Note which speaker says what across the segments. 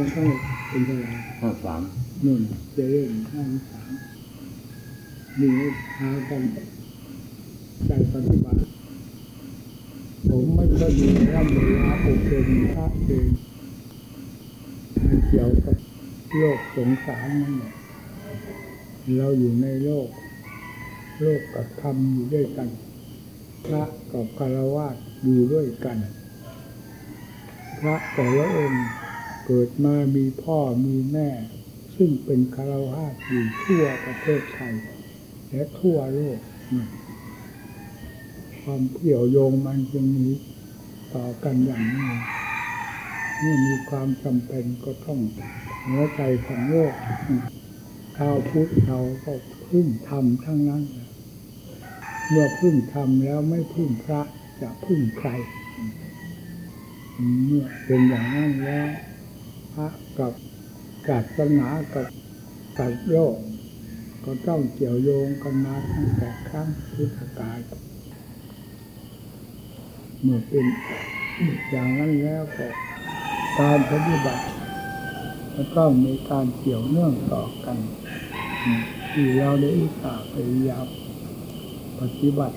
Speaker 1: แล้วก็เป็นเท่าไหร่
Speaker 2: ห้าสาม
Speaker 1: หนึ่งเจะเริ่มห้าสามนี่พากันใจปฏิบัติ ผมไม่ค่อยมีร่ำเวลาอบรมพระเองมันเกี่ยวกับโลกสงสารนั่นแหละเราอยู่ในโลก โลกกับธรรมอยู่ด้วยกัน พระกับคารวะอยู่ด้วยกัน พระแต่ละองค์ เกิดมามีพ่อมีแม่ ซึ่งเป็นคารวะอยู่ทั่วประเทศไทย และทั่วโลก ความเกี่ยวโยงมันจึงมีต่อกันอย่างนี้เมื่อมีความจำเป็นก็ต้องหัวใจของโลกชาวพุทธเราก็พึ่งธรรมทั้งนั้น เมื่อพึ่งธรรมแล้วไม่พึ่งพระจะพึ่งใครเมื่อเป็นอย่างนั้นแล้ว พระกับศาสนากับสัตว์โลก ก็ต้องเกี่ยวโยงกันมาตั้งแต่ครั้งพุทธกาลเมื่อเป็นอย่างนั้นแล้วก็การปฏิบัติก็ต้องมีการเกี่ยวเนื่องต่อกันที่เราได้อุตส่าห์พยายามปฏิบัติ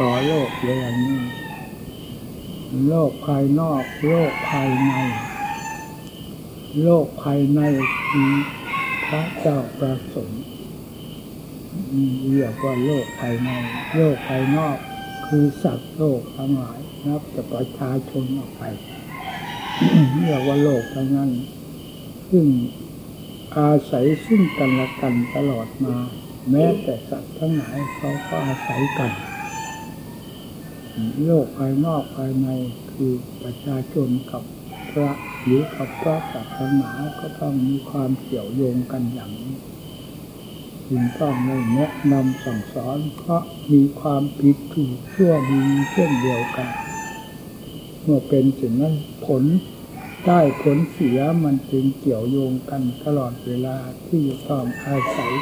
Speaker 1: ต่อโลกอย่างนี้ โลกภายนอก โลกภายใน โลกภายในคือพระเจ้าประสงค์เรียกว่าโลกภายใน โลกภายนอกคือสัตว์โลกทั้งหลายนับแต่ประชาชนออกไปเรียกว่าโลกทั้งนั้น ซึ่งอาศัยซึ่งกันและกันตลอดมา แม้แต่สัตว์ทั้งหลายเขาก็อาศัยกัน โลกภายนอกภายในคือประชาชนกับ ระหรือกับพระศาสนาก็ต้องมีความเกี่ยวโยงกันอย่างนี้จึงต้องได้แนะนำสั่งสอนเพราะมีความผิดถูกชั่วดีเช่นเดียวกัน เมื่อเป็นสิ่งนั้นผลได้ผลเสียมันจึงเกี่ยวโยงกันตลอดเวลาที่ต้องอาศัย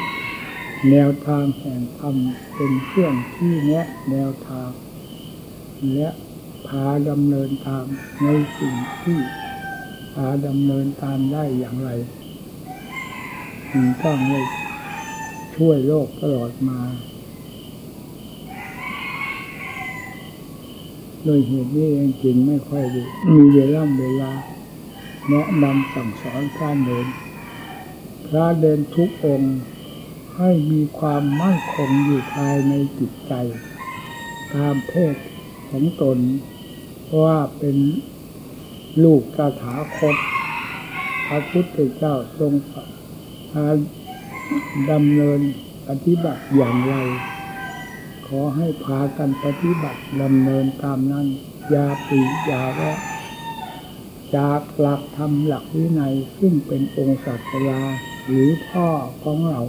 Speaker 1: แนวทางแห่งธรรมเป็นเครื่องที่แนะแนวทาง และพาดำเนินตามในสิ่งที่าดำเนินตามได้อย่างไรจึงต้องเลยช่วยโลกตลอดมาโดยเหตุนี้เองจริงไม่ค่อยดีมีเวลาเวลาแนะนำสั่งสอนพระเดินพระเดินทุกองค์ให้มีความมั่นคงอยู่ภายในจิตใจ ตามเพศของตน เพราะว่าเป็น ลูกตถาคตพระพุทธเจ้าทรงพาดำเนินปฏิบัติอย่างไร ขอให้พากันปฏิบัติดำเนินตามนั้นอย่าปีอย่าแวะจากหลักธรรมหลักวินัยซึ่งเป็นองค์ศาสดาหรือพ่อของเรา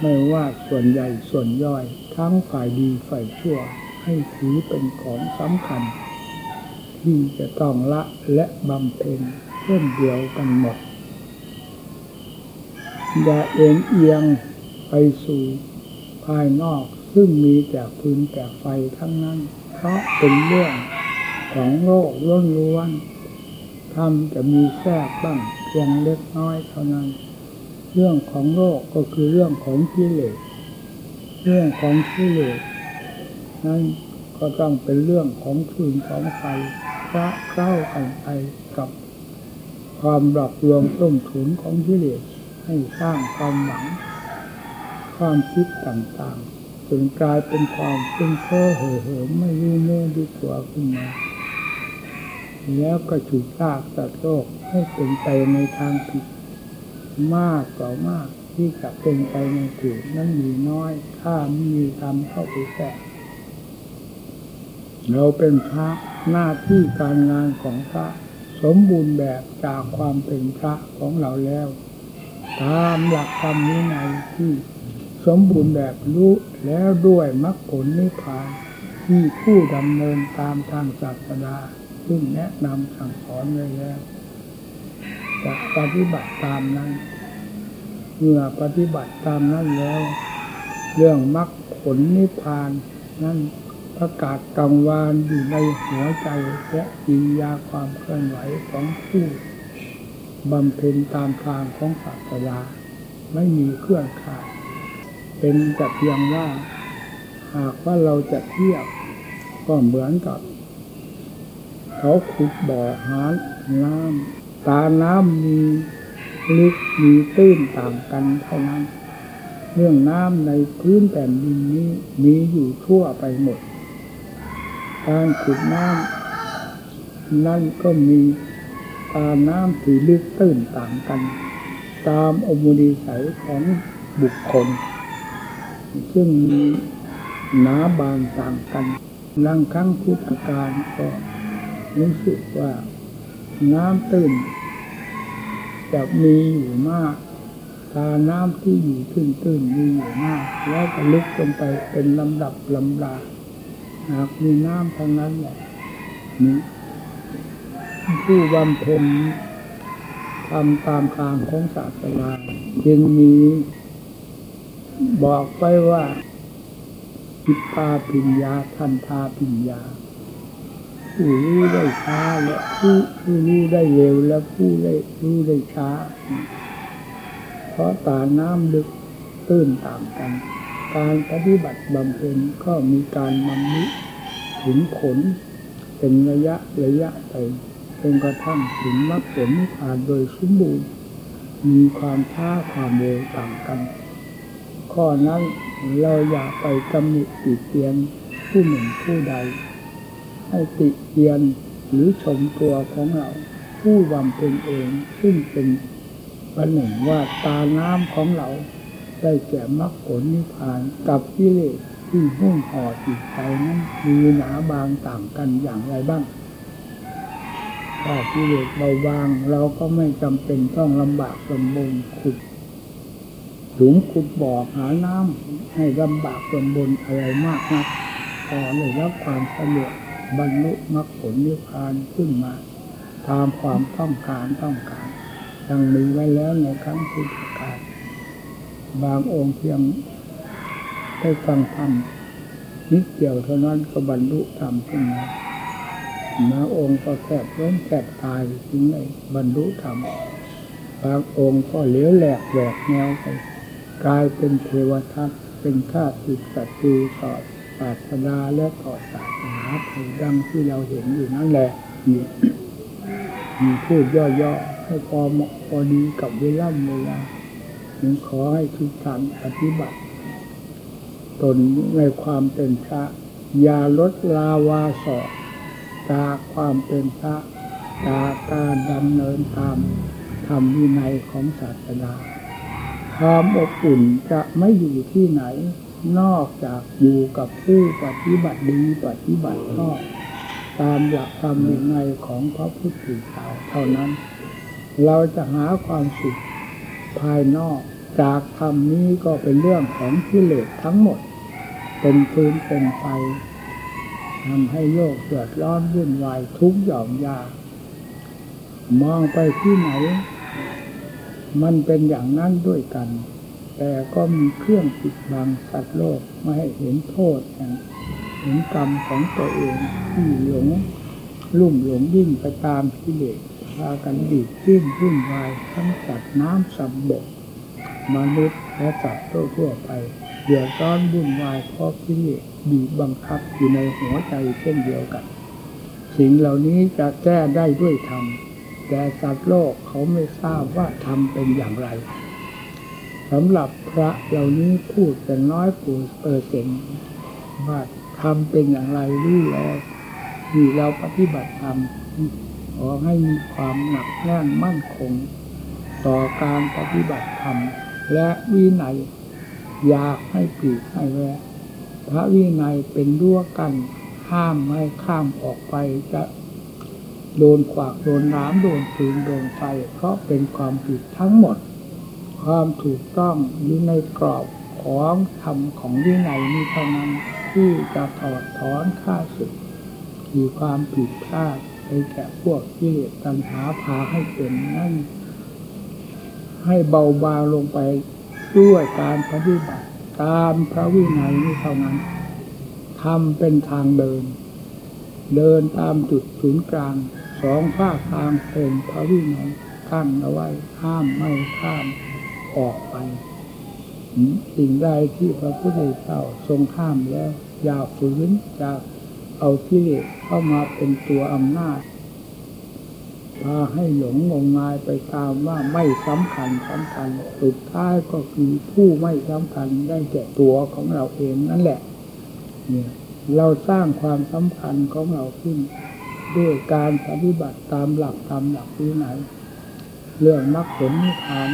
Speaker 1: ไม่ว่าส่วนใหญ่ส่วนย่อย ทั้งฝ่ายดีฝ่ายชั่วให้ถือเป็นของสำคัญ ที่จะต้องละและบำเพ็ญเช่นเดียวกันหมด อย่าเอ็นเอียงไปสู่ภายนอกซึ่งมีแต่ฟืนแต่ไฟทั้งนั้น เพราะเป็นเรื่องของโลกล้วนๆทำจะมีแทรกบ้างเพียงเล็กน้อยเท่านั้น เรื่องของโลกก็คือเรื่องของกิเลสเรื่องของกิเลสนั้นก็ต้องเป็นเรื่องของฟืนของไฟ ระเข้ากันไปกับความหลับรวมต้มถุนของกิเลสให้สร้างความหวัง ความคิดต่างๆจนกลายเป็นความเป็นเพ้อเห่อเหิมไม่รู้เนื้อรู้ตัวขึ้นมาแล้วก็ฉุดลากสัตว์โลกให้เป็นไปในทางผิดมากต่อมากที่จะเป็นไปในถูกนั้นมีน้อย ถ้าไม่มีธรรมเข้าไปแทรกเราเป็นพระ หน้าที่การงานของพระสมบูรณ์แบบจากความเป็นพระของเราแล้ว ตามหลักธรรมวินัยที่สมบูรณ์แบบรู้แล้วด้วยมรรคผลนิพพานที่ผู้ดำเนินตามทางศาสนาซึ่งแนะนำสั่งสอนไว้แล้วจะปฏิบัติตามนั้น เมื่อปฏิบัติตามนั้นแล้ว เรื่องมรรคผลนิพพานนั้น ประกาศกังวานอยู่ในหัวใจและกิริยาความเคลื่อนไหวของผู้บำเพ็ญตามทางของศาสนาไม่มีเครื่องขาด เป็นแต่เพียงว่า หากว่าเราจะเทียบก็เหมือนกับ เขาขุดบ่อหาน้ำตาน้ำมีลึกมีตื้นต่างกันเท่านั้น เรื่องน้ำในพื้นแผ่นดินนี้มีอยู่ทั่วไปหมด การขุดน้ำนั่นก็มีตาน้ำที่ลึกตื้นต่างกัน ตามอมุนิสัยของบุคคล ซึ่งมีหนาบางต่างกันลังครั้งพุทธการก็รู้สึกว่าน้ำตื้นจะมีอยู่มากตาน้ำที่อยู่ตื้นตื้นๆมีอยู่มาก แล้วก็ลึกลงไปเป็นลำดับลำดา หากมีน้ำทั้งนั้นแหละมีผู้บำเพ็ญทำตามทางของศาสนาจึงมีบอกไว้ว่าจิตตาปิญญาทันทาปิญญา ผู้รู้ได้ช้าและผู้ผู้รู้ได้เร็วและผู้ได้รู้ได้ช้า เพราะตาน้ำลึกตื้นต่างกัน การปฏิบัติบำเพ็ญก็มีการนำนิถึงผลเป็นระยะระยะไปจนกระทั่งถึงมรรคผลนิพพานโดยสมบูรณ์มีความช้าความเร็วต่างกัน ข้อนั้นเราอย่าไปตำหนิติเตียนผู้หนึ่งผู้ใด ให้ติเตียนหรือชมตัวของเราผู้บำเพ็ญเองซึ่งเป็นประหนึ่งว่าตาน้ำของเรา ได้แก่มรรคผลนิพพานกับกิเลสที่หุ้มห่อจิตใจนั้นมีหนาบางต่างกันอย่างไรบ้างถ้ากิเลสเบาบางเราก็ไม่จำเป็นต้องลำบากลำบนขุดหลุมขุดบ่อหาน้ำให้ลำบากลำบนอะไรมากนักพอเลยรับความสะดวกบรรลุมรรคผลนิพพานขึ้นมา ตามความต้องการต้องการดังมีไว้แล้วในครั้งพุทธกาล บางองค์เพียงได้ฟังธรรมนิดเดียวเท่านั้นก็บรรลุธรรมขึ้นมาบางองค์ก็แสบล้มแสบตายถึงได้บรรลุธรรมบางองค์ก็เหลวแหลกแหวกแนวไปกลายเป็นเทวทัตเป็นข้าศึกศัตรูต่อศาสนาและต่อศาสนาไทยดังที่เราเห็นอยู่นั่นแหละนี่มีพูดย่อๆให้พอเหมาะพอดีกับเวลาเวลา จึงขอให้ทุกท่านปฏิบัติ ตนในความเป็นพระ อย่าลดลาวาสอกจากความเป็นพระจากการดำเนินตามธรรมวินัยของศาสนาความอบอุ่นจะไม่อยู่ที่ไหน นอกจากอยู่กับผู้ปฏิบัติดีปฏิบัติชอบตามหลักธรรมวินัยของพระพุทธเจ้าเท่านั้น เราจะหาความสุข ภายนอก จากธรรมนี้ก็เป็นเรื่องของกิเลสทั้งหมด เป็นพื้นเป็นไฟทำให้โลกเดือดร้อนวุ่นวายทุกข์หย่อมยามองไปที่ไหน มันเป็นอย่างนั้นด้วยกัน แต่ก็มีเครื่องปิดบังสัตว์โลกไม่ให้เห็นโทษเห็นกรรมของตัวเองที่หลงลุ่มหลงยิ่งไปตามกิเลส พากันดีดดิ้นวุ่นวายทั้งสัตว์น้ำสัตว์บกมนุษย์และสัตว์ทั่วไปเดือดร้อนวุ่นวายเพราะกิเลสบีบบังคับอยู่ในหัวใจเช่นเดียวกัน สิ่งเหล่านี้จะแก้ได้ด้วยธรรมแต่สัตว์โลกเขาไม่ทราบว่าธรรมเป็นอย่างไรสำหรับพระเหล่านี้พูดแต่น้อยปูเปอร์เซ็นต์ว่าธรรมเป็นอย่างไรรู้แล้วที่เราปฏิบัติธรรม ขอให้มีความหนักแน่นมั่นคง ต่อการปฏิบัติธรรม และวินัยอยากให้ปีกให้แวะพระวินัยเป็นรั้วกันห้ามไม่ข้ามออกไปจะโดนขวากโดนน้ำโดนฟืนโดนไฟเพราะเป็นความผิดทั้งหมด ความถูกต้องอยู่ในกรอบของธรรมของวินัยนี้เท่านั้นที่จะถอดถอนข้าศึกคือความผิดพลาด ไปแก่พวกกิเลสตัณหาพาให้เป็นนั่นให้เบาบางลงไปด้วยการปฏิบัติตามพระวินัยนี้เท่านั้นทำเป็นทางเดิน เดินตามจุดศูนย์กลางสองภาทางเป็นพระวินัยกั้นเอาไว้ห้ามไม่ข้ามออกไปสิ่งใดที่พระพุทธเจ้าทรงห้ามแล้ว อย่าฝืนจะ เอาที่เลสเข้ามาเป็นตัวอำนาจพาให้หลงงมงายไปตามว่าไม่สำคัญสำคัญสุดท้ายก็คือผู้ไม่สำคัญได้แก่ตัวของเราเองนั่นแหละ เนี่ย เราสร้างความสำคัญของเราขึ้น ด้วยการปฏิบัติตามหลักตามหลักวินัยเรื่องมรรคผลนิพพาน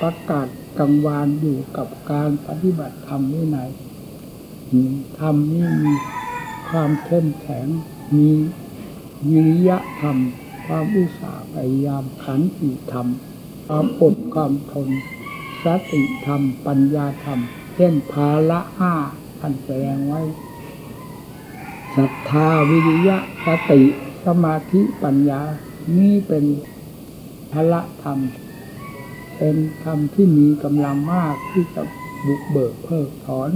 Speaker 1: ประกาศกังวานอยู่กับการปฏิบัติธรรมวินัยธรรมนี่มี ความเข้มแข็งมีวิริยะธรรม ความอุตสาห์พยายามขันติธรรม ความอดความทน สติธรรม ปัญญาธรรม เช่นภาละห้าท่านแสดงไว้ศรัทธาวิริยะสติสมาธิปัญญา นี่เป็นพละธรรม เป็นธรรมที่มีกำลังมากที่จะบุกเบิกเพิกถอน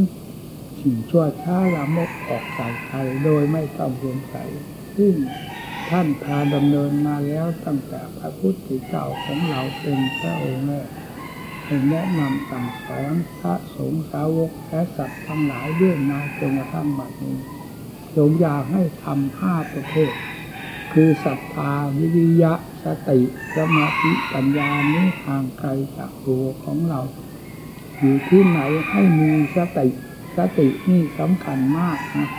Speaker 1: สิ่งชั่วช้าละมกออกจากใจโดยไม่ต้องสงสัยซึ่งท่านพาดำเนินมาแล้วตั้งแต่พระพุทธเจ้าของเราเป็นพระองค์แรกแนะนำสั่งสอนพระสงฆ์สาวกและสัตว์ทั้งหลายเรื่องมาจนกระทั่งบัดนี้ทรงอยากให้ทำห้าประเภท คือศรัทธาวิริยะสติสมาธิปัญญานี้ห่างไกลจากตัวของเรา อยู่ที่ไหนให้มีสติ สตินี่สำคัญมากนะ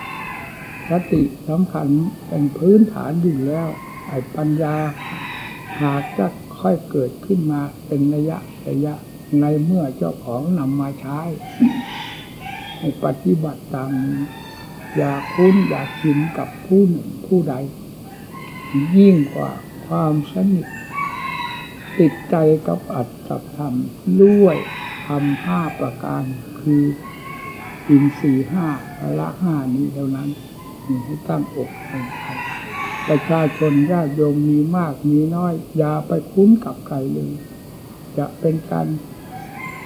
Speaker 1: สติสำคัญเป็นพื้นฐานอยู่แล้วไอ้ปัญญา หากจะค่อยเกิดขึ้นมาเป็นระยะระยะในเมื่อเจ้าของนำมาใช้ให้ปฏิบัติตามอย่าคุ้นอย่าชินกับผู้หนึ่งผู้ใด ยิ่งกว่าความสนิทติดใจกับอัตกับธรรมด้วยทำห้าประการคือ อินสี่ห้าละห้านี้เท่านั้นมีให้ตั้งอกตั้งใจประชาชนญาติโยมมีมากมีน้อย อย่าไปคุ้นกับใครเลยจะเป็นการ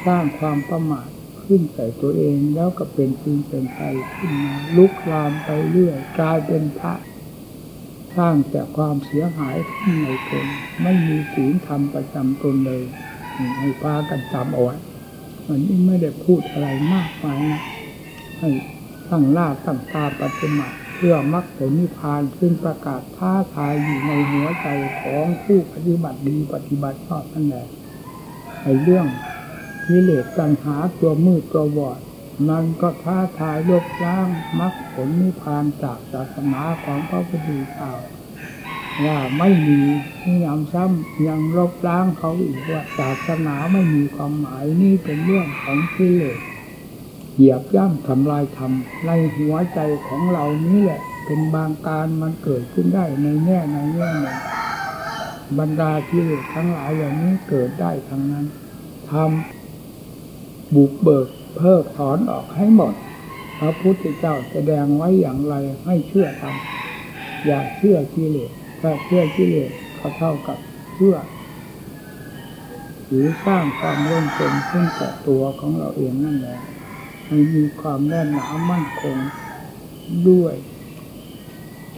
Speaker 1: สร้างความประมาทขึ้นใส่ตัวเองแล้วก็เป็นจริงเป็นไปขึ้นมาลุกลามไปเรื่อยกลายเป็นพระ สร้างแต่ความเสียหายขึ้นในตนไม่มีศีลธรรมประจำตนเลยให้พากันจำเอาไว้วันนี้ไม่ได้พูดอะไรมากมายนะ ให้ตั้งล่าตั้งตาปฏิมาเพื่อมรรคผลนิพพานซึ่งประกาศท้าทายอยู่ในหัวใจของผู้ปฏิบัติดีปฏิบัติชอบนั่นแหละในเรื่องกิเลสตัณหาตัวมืดตัวบอดมันก็ท้าทายลบล้างมรรคผลนิพพานจากศาสนาของพระพุทธเจ้าว่าไม่มีที่ยำซ้ำยังลบล้างเขาอีกว่าศาสนาไม่มีความหมายนี่เป็นเรื่องของกิเลส เหยียบย่ำทำลายทำในหัวใจของเรานี่แหละ เป็นบางการมันเกิดขึ้นได้ในแง่ในแง่หนึ่งบรรดากิเลสทั้งหลายเหล่านี้เกิดได้ทั้งนั้นทำบุกเบิกเพิกถอนออกให้หมด พระพุทธเจ้าแสดงไว้อย่างไรให้เชื่อทำอย่าเชื่อกิเลสถ้าเชื่อกิเลสก็เท่ากับเชื่อหรือสร้างความร่มจมขึ้นแต่ตัวของเราเองนั่นแหละ ให้มีความแน่นหนามั่นคงด้วย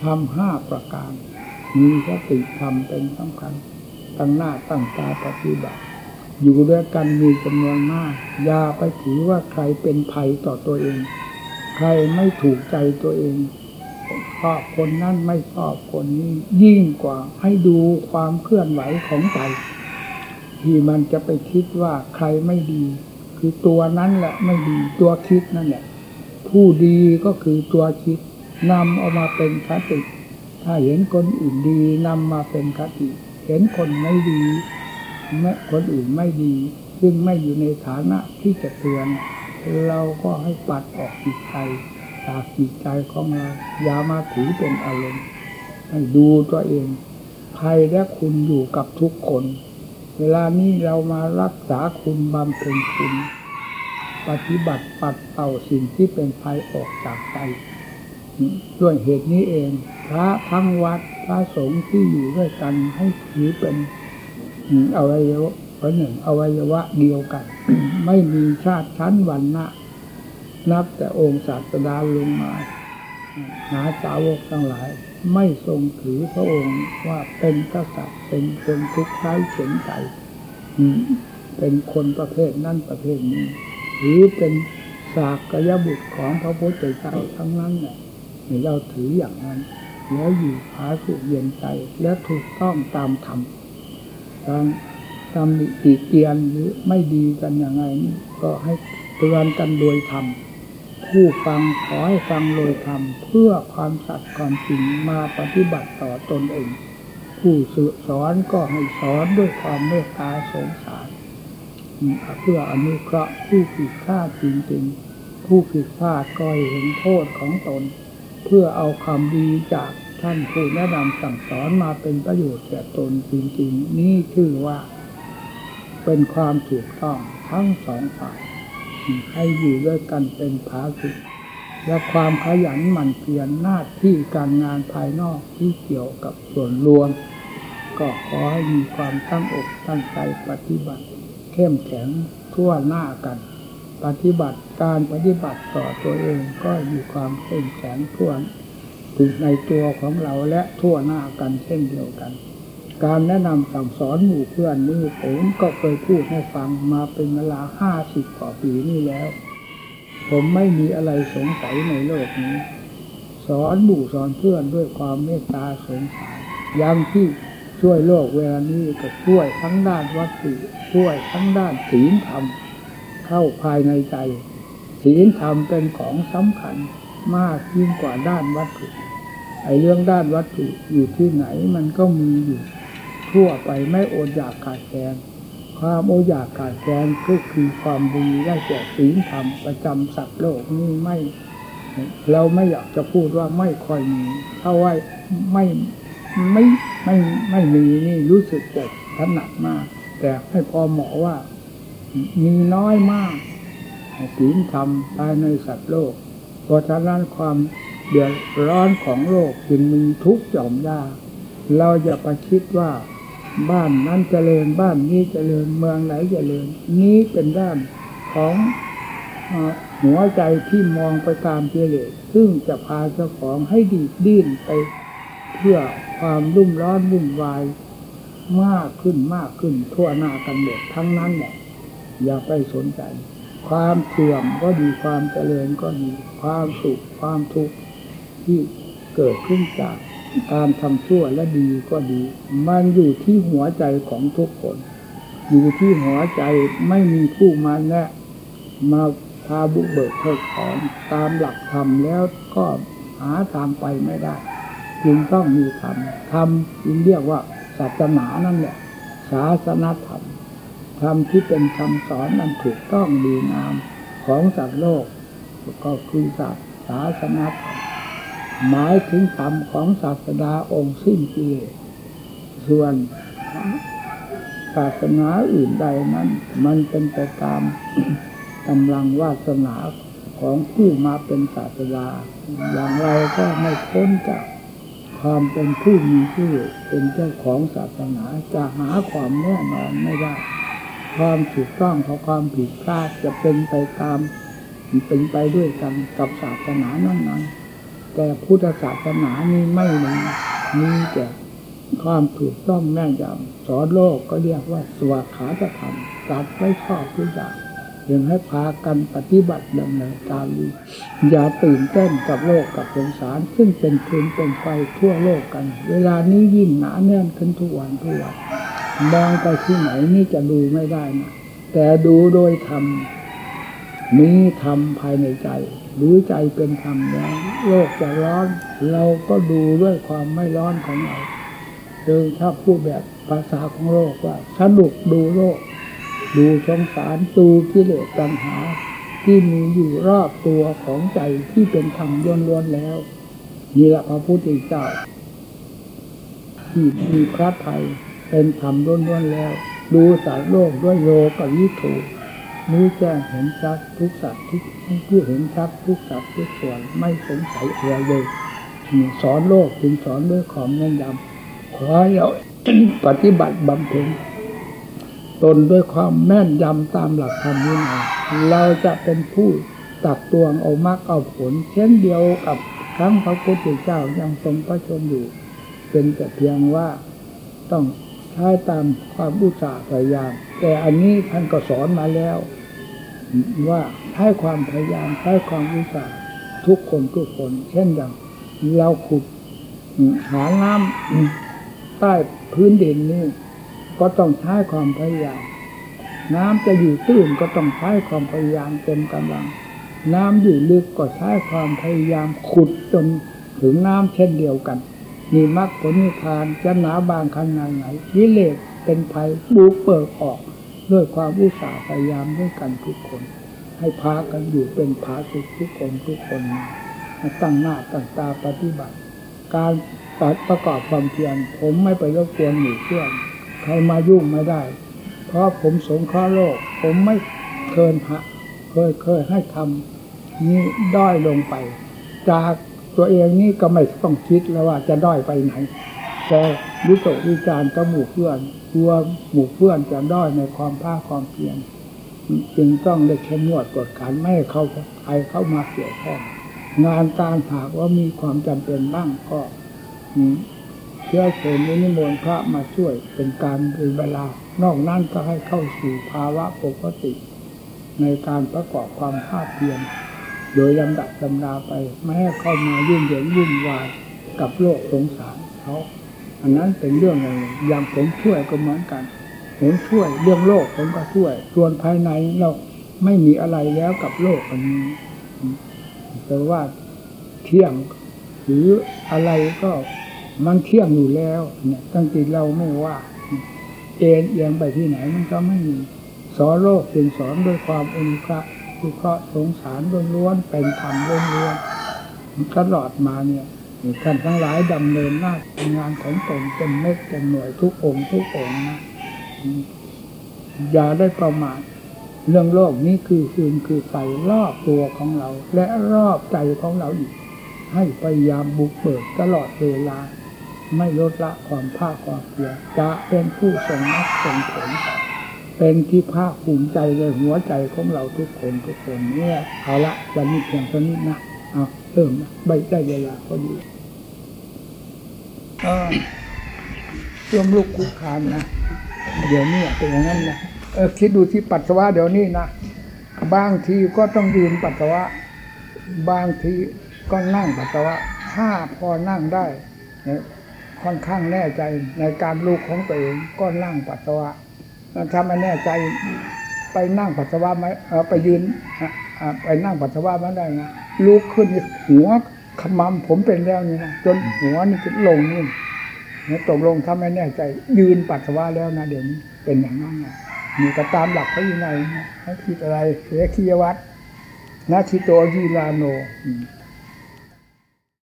Speaker 1: ทำห้าประการ มีสติธรรมเป็นสำคัญตั้งหน้าตั้งตาปฏิบัติ อยู่ด้วยกันมีจำนวนมากอย่าไปถือว่าใครเป็นภัยต่อตัวเอง ใครไม่ถูกใจตัวเองชอบคนนั้นไม่ชอบคนนี้ยิ่งกว่าให้ดูความเคลื่อนไหวของใจที่มันจะไปคิดว่าใครไม่ดี คือตัวนั้นแหละไม่ดีตัวคิดนั่นแหละผู้ดีก็คือตัวคิดนำเอามาเป็นคติถ้าเห็นคนอื่นดีนำมาเป็นคติ เห็นคนไม่ดีแม้คนอื่นไม่ดี ซึ่งไม่อยู่ในฐานะที่จะเตือน เราก็ให้ปัดออกจิตใจจากจิตใจของเราอย่ามาถือเป็นอารมณ์ให้ดูตัวเองภัยและคุณอยู่กับทุกคน เวลานี้เรามารักษาคุณบำเพ็ญคุณ ปฏิบัติปัดเป่าสิ่งที่เป็นภัยออกจากใจด้วยเหตุนี้เอง พระทั้งวัดพระสงฆ์ที่อยู่ด้วยกันให้ถือเป็นอวัยวะประหนึ่งอวัยวะเดียวกัน ไม่มีชาติชั้นวันนะนับแต่องค์ศาสดาลงมา หาสาวกทั้งหลาย ไม่ทรงถือพระองค์ว่าเป็นกษัตริย์เป็นคนทุกข์ร้ายเฉยใจเป็นคนประเภทนั่นประเภทนี้ หรือเป็นสากยบุตรของพระพุทธเจ้าทั้งนั้นเนี่ยเราถืออย่างนั้นแล้วอยู่ผาสุเย็นใจและถูกต้องตามธรรมการตำมิติเตียนหรือไม่ดีกันอย่างไรก็ให้เตือนกันโดยธรรม ผู้ฟังขอให้ฟังโดยธรรมเพื่อความสัตย์ความจริงมาปฏิบัติต่อตนเอง ผู้สื่อสอนก็ให้สอนด้วยความเมตตาสงสารเพื่ออนุเคราะห์ผู้ผิดพลาดจริงๆ ผู้ผิดพลาดก็เห็นโทษของตน เพื่อเอาความดีจากท่านผู้แนะนำสั่งสอนมาเป็นประโยชน์แก่ตนจริงๆ นี่คือว่า เป็นความถูกต้องทั้งสองฝ่าย ให้อยู่ด้วยกันเป็นภาสุและความขยันหมั่นเพียรหน้าที่การงานภายนอกที่เกี่ยวกับส่วนรวม ก็ขอให้มีความตั้งอกตั้งใจปฏิบัติ เข้มแข็งทั่วหน้ากัน ปฏิบัติการปฏิบัติต่อตัวเองก็มีความเข้มแข็งทั่วถึงในตัวของเราและทั่วหน้ากันเช่นเดียวกัน การแนะนำสั่งสอนหมู่เพื่อนนี่ผมก็เคยพูดให้ฟังมาเป็นเวลาห้าสิบกว่าปีนี่แล้ว ผมไม่มีอะไรสงสัยในโลกนี้ สอนหมู่สอนเพื่อนด้วยความเมตตาสงสารย่างที่ช่วยโลกเวลานี้ก็ช่วยทั้งด้านวัตถุช่วยทั้งด้านศีลธรรมเข้าภายในใจ ศีลธรรมเป็นของสำคัญมากยิ่งกว่าด้านวัตถุไอ้เรื่องด้านวัตถุอยู่ที่ไหนมันก็มีอยู่ ทั่วไปไม่อดอยากขาดแคลนความโอดอยากขาดแคลนก็คือความดีได้แก่ศีลธรรมประจำสัตว์โลกนี่ไม่ เราไม่อยากจะพูดว่าไม่ค่อยมีถ้าว่าไม่ไม่ไม่ไม่มีนี่รู้สึกเจ็บถนัดมาก แต่ให้พอเหมาะว่า มีน้อยมากศีลธรรมภายในสัตว์โลกเพราะฉะนั้นความเดือดร้อนของโลกจึงมีทุกข์หย่อมยากเราอย่าไปคิดว่า บ้านนั้นเจริญบ้านนี้เจริญเมืองไหนเจริญ นี้เป็นด้านของอหัวใจที่มองไปตามกิเลสซึ่งจะพาเจ้าของให้ดีดดิ้นไป เพื่อความรุ่มร้อนวุ่นวายมากขึ้นมากขึ้นทั่วหน้ากันหมดทั้งนั้นแหละอย่าไปสนใจ ความเสื่อมก็ดีความเจริญก็ดี ความสุขความทุกข์ที่เกิดขึ้นจาก การทำชั่วและดีก็ดี มันอยู่ที่หัวใจของทุกคน อยู่ที่หัวใจไม่มีผู้มาแนะมาพาบุเบิกเพิกถอนตามหลักธรรมแล้วก็หาทางไปไม่ได้ จึงต้องมีธรรมธรรมจึงเรียกว่าศาสนานั่นแหละศาสนาธรรมธรรมที่เป็นคำสอนนั้นถูกต้องดีงามของสัตว์โลก ก็คือศาศาสนาธรรม หมายถึงธรรมของศาสดาองค์สิ้นกิเลสส่วนศาสนาอื่นใดนั้น มันเป็นไปตามกำลังวาสนาของผู้มาเป็นศาสดา อย่างไรก็ไม่พ้นจากความเป็นผู้มีชื่อเป็นเจ้าของศาสนาจะหาความแน่นอนไม่ได้ ความถูกต้องของความผิดพลาดจะเป็นไปตาม เป็นไปด้วยกันกับศาสนานั้นๆ แต่พุทธศาสนานี้ไม่มีมีแต่ความถูกต้องแน่ยำสอนโลกก็เรียกว่าสวาขาจะทำตัดไว้ชอบทุกอย่างยังให้พากันปฏิบัติดำเนินตามนี้อย่าตื่นเต้นกับโลกกับสงสาร ซึ่งเป็นพื้นเป็นไฟทั่วโลกกัน เวลานี้ยิ่งหนาแน่นขึ้นทุกวันทุกวันมองไปที่ไหนนี่จะดูไม่ได้นะแต่ดูโดยธรรม มีธรรมภายในใจ หรือใจเป็นธรรมแล้วโลกจะร้อน เราก็ดูด้วยความไม่ร้อนของเราโดยถ้าพูดแบบภาษาของโลกว่าสนุกดูโลก ดูสงสารดูกิเลสตัณหา ที่มีอยู่รอบตัวของใจที่เป็นธรรมล้วนๆแล้วนี่แหละพระพุทธเจ้าที่มีพระไทยเป็นธรรมล้วนๆแล้ว ดูสารโลกด้วยโลกับวิถู รู้แจ้งเห็นชัดทุกสัตว์ทุกผู้เห็นชัดทุกสัตว์ทุกส่วนไม่สงสัยอะไรเลยสอนโลกจึงสอนด้วยความแน่นยำขอให้เราปฏิบัติบำเพ็ญตนด้วยความแม่นยำตามหลักธรรมนี้เราจะเป็นผู้ตักตวงเอามรรคเอาผล เช่นเดียวกับทั้งพระพุทธเจ้ายังทรงพระชนอยู่ เป็นแต่เพียงว่าต้องใช้ตามความอุตสาห์พยายาม แต่อันนี้ท่านก็สอนมาแล้ว ว่าใช้ความพยายามใช้ความอุตสาห์ทุกคนทุกคน เช่นอย่างเราขุดหาน้ำใต้พื้นดินนี่ก็ต้องใช้ความพยายาม น้ำจะอยู่ตื้นก็ต้องใช้ความพยายามเต็มกำลัง น้ำอยู่ลึกก็ใช้ความพยายามขุดจนถึงน้ำเช่นเดียวกันมีมรรคผลนิพพานจะหนาบางขนาดไหนกิเลสเป็นภัยบุกเปิกออก ด้วยความอุตสาห์พยายามด้วยกันทุกคน ให้พากันอยู่เป็นผาสุกทุกคนทุกคนมาตั้งหน้าตั้งตาปฏิบัติ การตัดประกอบความเพียรผมไม่ไปรบกวนหมู่เพื่อนใครมายุ่งไม่ได้ เพราะผมสงเคราะห์โลก ผมไม่เคยหะเคยเคยให้ทำนี้ด้อยลงไป จากตัวเองนี่ก็ไม่ต้องคิดแล้วว่าจะด้อยไปไหน แต่วิตกวิจารณ์กับหมู่เพื่อนกลัวหมู่เพื่อนจะด้อยในความภาคความเพียรจึงต้องได้เข้มงวดกดขันไม่ให้เขาใครเข้ามาเกี่ยวข้องงานการหากว่ามีความจำเป็นบ้างก็เชื่อเชิญนิมนต์พระมาช่วยเป็นการเป็นเวลานอกนั้นก็ให้เข้าสู่ภาวะปกติ ในการประกอบความภาคเพียรโดยลำดับลำดาไป ไม่ให้เข้ามายุ่งเหยิงวุ่นวายกับโลกสงสารเขา อันนั้นเป็นเรื่องอะไรอย่างผมช่วยก็เหมือนกัน ผมช่วยเรื่องโลกผมก็ช่วย ส่วนภายในเราไม่มีอะไรแล้วกับโลกอันนี้แต่ว่าเที่ยงหรืออะไรก็มันเที่ยงอยู่แล้ว เนี่ยตั้งแต่เราไม่ว่า เอ็นเอียงไปที่ไหนมันก็ไม่มีสอนโลกจึงสอนด้วยความอนุเคราะห์คือเคราะห์สงสารล้วนๆเป็นธรรมล้วนๆตลอดมาเนี่ย ท่านทั้งหลายดำเนินหน้างานของตนเป็นเม็ดเป็นหน่วยทุกองค์ทุกองค์นะอย่าได้ประมาทเรื่องโลกนี้คือคืนคือไฟรอบตัวของเรา และรอบใจของเราอีก ให้พยายามบุกเบิกตลอดเวลา ไม่ลดละความภาคความเพียรจะเป็นผู้ทรงนักทรงผล เป็นที่ภาคภูมิใจในหัวใจของเราทุกคนทุกคนเนี่ยเอาละวันนี้เพียงเท่านี้นะเอา เริ่มใบได้เวลาพอดีเออร่วมลูกคุกคานนะ เดี๋ยวนี้เป็นอย่างนั้นนะเออคิดดูที่ปัสสาวะเดี๋ยวนี้นะบางทีก็ต้องยืนปัสสาวะ บางทีก็นั่งปัสสาวะถ้าพอนั่งได้นี่ยค่อนข้างแน่ใจในการลูกของตัวเองก็นั่งปัสสาวะถ้าไม่แน่ใจไปนั่งปัสสาวะไหมเออไปยืนไปนั่งปัสสาวะไม่ได้นะ ลุกขึ้นนี่หัวขมำผมเป็นแล้วนี่นะจนหัวนี่จะลงนี่เนี่ยตกลงทำให้แน่ใจ ยืนปัสสาวะแล้วนะเดี๋ยวนี้เป็นอย่างนั้นนะมีก็ตามหลักเขาอยู่ในนะคิดอะไรเสียคียวัตรนาชิโตยีลาโนอื